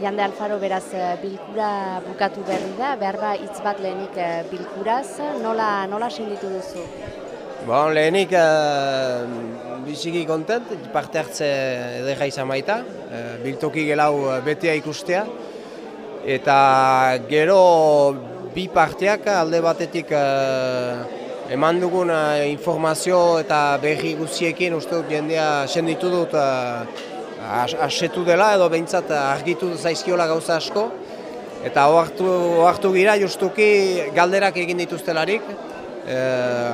Jande Alfaro beraz eh, bilkura bukatu berri da, behar ba hitz bat lehenik eh, bilkuraz, nola, nola senditu duzu? Bon, lehenik uh, biziki kontent, parte hartze edera izan baita, uh, biltoki gelau betea ikustea. Eta gero bi parteak alde batetik uh, eman dugun informazio eta berri guziekin uste dut jendea senditu dut uh, asetu dela edo behintzat argitu zaizkiola gauza asko. Eta oartu gira justuki galderak egin dituztelarik, e,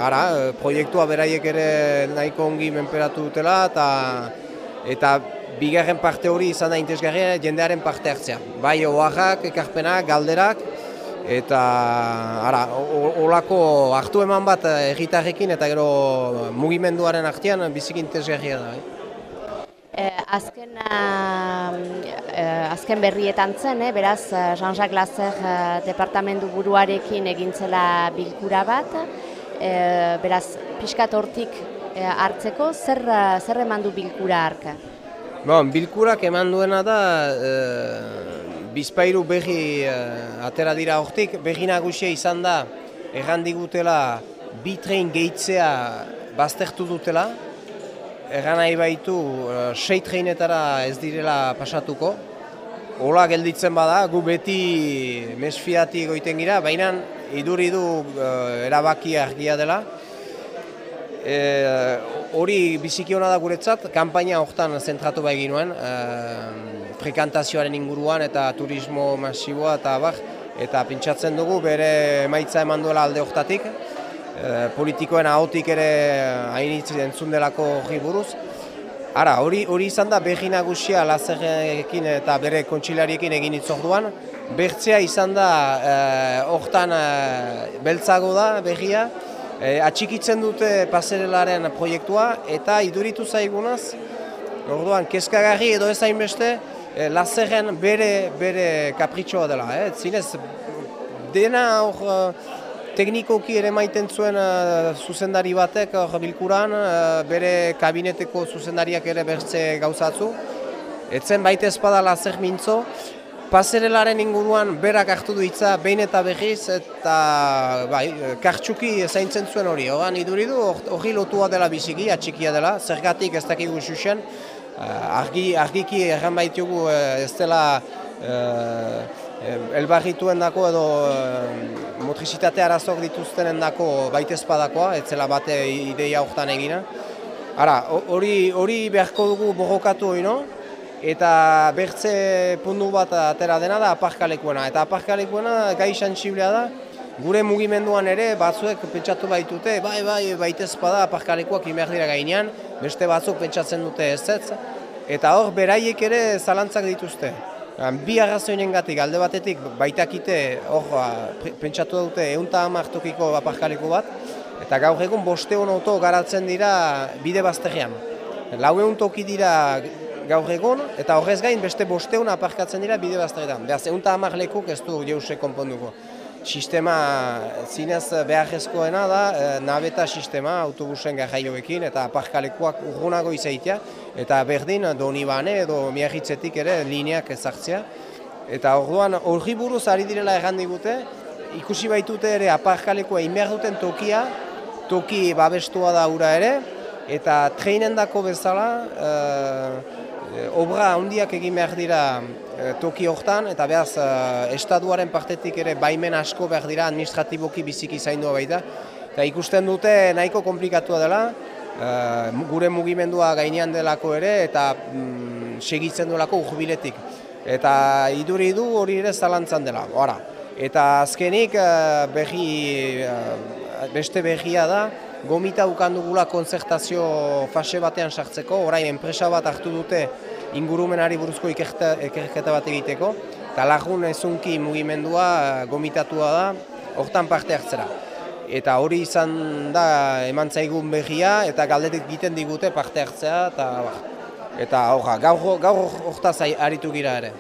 ara, proiektua beraiek ere nahiko ongi menperatu dutela eta eta bigarren parte hori izan da intezgarria jendearen parte hartzea. Bai oaxak, ekarpenak, galderak eta ara, olako hartu eman bat egitarrekin eta gero mugimenduaren artean bizik intezgarria da. Eh? Eh, azken, uh, azken berrietan zen, eh, beraz Jean-Jacques Lasser uh, departamentu buruarekin egintzela bilkura bat, uh, beraz pixkat hortik uh, hartzeko, zer, uh, zer eman du bilkura harka? Bon, bilkurak eman duena da, uh, bizpairu behi uh, atera dira hortik, behi nagusia izan da, errandigutela bitrein gehitzea baztertu dutela, Egan nahi baitu, uh, sei treinetara ez direla pasatuko. Ola gelditzen bada, gu beti mesfiati goiten gira, baina iduri du uh, erabaki argia dela. E, hori biziki hona da guretzat, kanpaina hortan zentratu bai ginuen, uh, frekantazioaren inguruan eta turismo masiboa eta abar, eta pintsatzen dugu bere maitza eman duela alde hortatik. Eh, politikoen ahotik ere hainitz entzun delako hori buruz. Ara, hori hori izan da behi nagusia lazerrekin eta bere kontsilariekin egin itzorduan. Bertzea izan da eh, hortan e, beltzago da behia. atxikitzen dute paserelaren proiektua eta iduritu zaigunaz. Orduan, kezkagarri edo ez hainbeste, e, lazerren bere, bere kapritxoa dela. Eh? Zinez, dena hor teknikoki ere maiten zuen uh, zuzendari batek uh, bilkuran, uh, bere kabineteko zuzendariak ere bertze gauzatzu. Etzen baita espada lazer mintzo, paserelaren inguruan berak hartu du hitza behin eta behiz eta bai, kartxuki zaintzen zuen hori. Horan iduridu hori lotua dela biziki, atxikia dela, zergatik ez dakigu xuxen, uh, argi, argiki erran baitugu ez dela elbarrituen dako edo motrizitate arazok dituztenen dako baitezpadakoa, etzela bate ideia horretan egina. Ara, hori hori beharko dugu borrokatu hori, no? Eta bertze pundu bat atera dena da aparkalekuena. Eta aparkalekuena gai sensiblea da, gure mugimenduan ere batzuek pentsatu baitute, bai, bai, baitezpada aparkalekuak inbehar dira gainean, beste batzuk pentsatzen dute ez ez, eta hor beraiek ere zalantzak dituzte. Bi arrazoinen gatik, alde batetik baitakite, hor, pentsatu dute, eunta amartokiko aparkaleko bat, eta gaur egun boste auto garatzen dira bide bazterrean. Lau egun toki dira gaur egun, eta horrez gain beste boste aparkatzen dira bide bazterrean. Beraz, eunta amarlekuk ez du jeuse konponduko sistema zinez beharrezkoena da e, nabeta sistema autobusen garraioekin eta aparkalekuak urgunago izaitea eta berdin doni bane edo miarritzetik ere lineak ezartzea. Eta orduan horri buruz ari direla erran digute, ikusi baitute ere aparkalekua inbehar duten tokia, toki babestua da ura ere, eta treinen dako bezala, e, obra handiak egin behar dira Eh, toki hortan, eta behaz uh, estaduaren partetik ere baimen asko behar dira administratiboki biziki zaindua baita. Eta ikusten dute nahiko komplikatua dela, gure mugimendua gainean delako ere, eta mm, segitzen duelako urbiletik. Eta iduri du hori ere zalantzan dela. Hora. Eta azkenik behi, beste behia da, gomita ukandugula konzertazio fase batean sartzeko, orain enpresa bat hartu dute ingurumenari buruzko ikerketa bat egiteko, eta lagun ezunki mugimendua eh, gomitatua da, hortan parte hartzera. Eta hori izan da eman zaigun behia, eta galdetik egiten digute parte hartzea, eta, eta gaur hortaz aritu gira ere.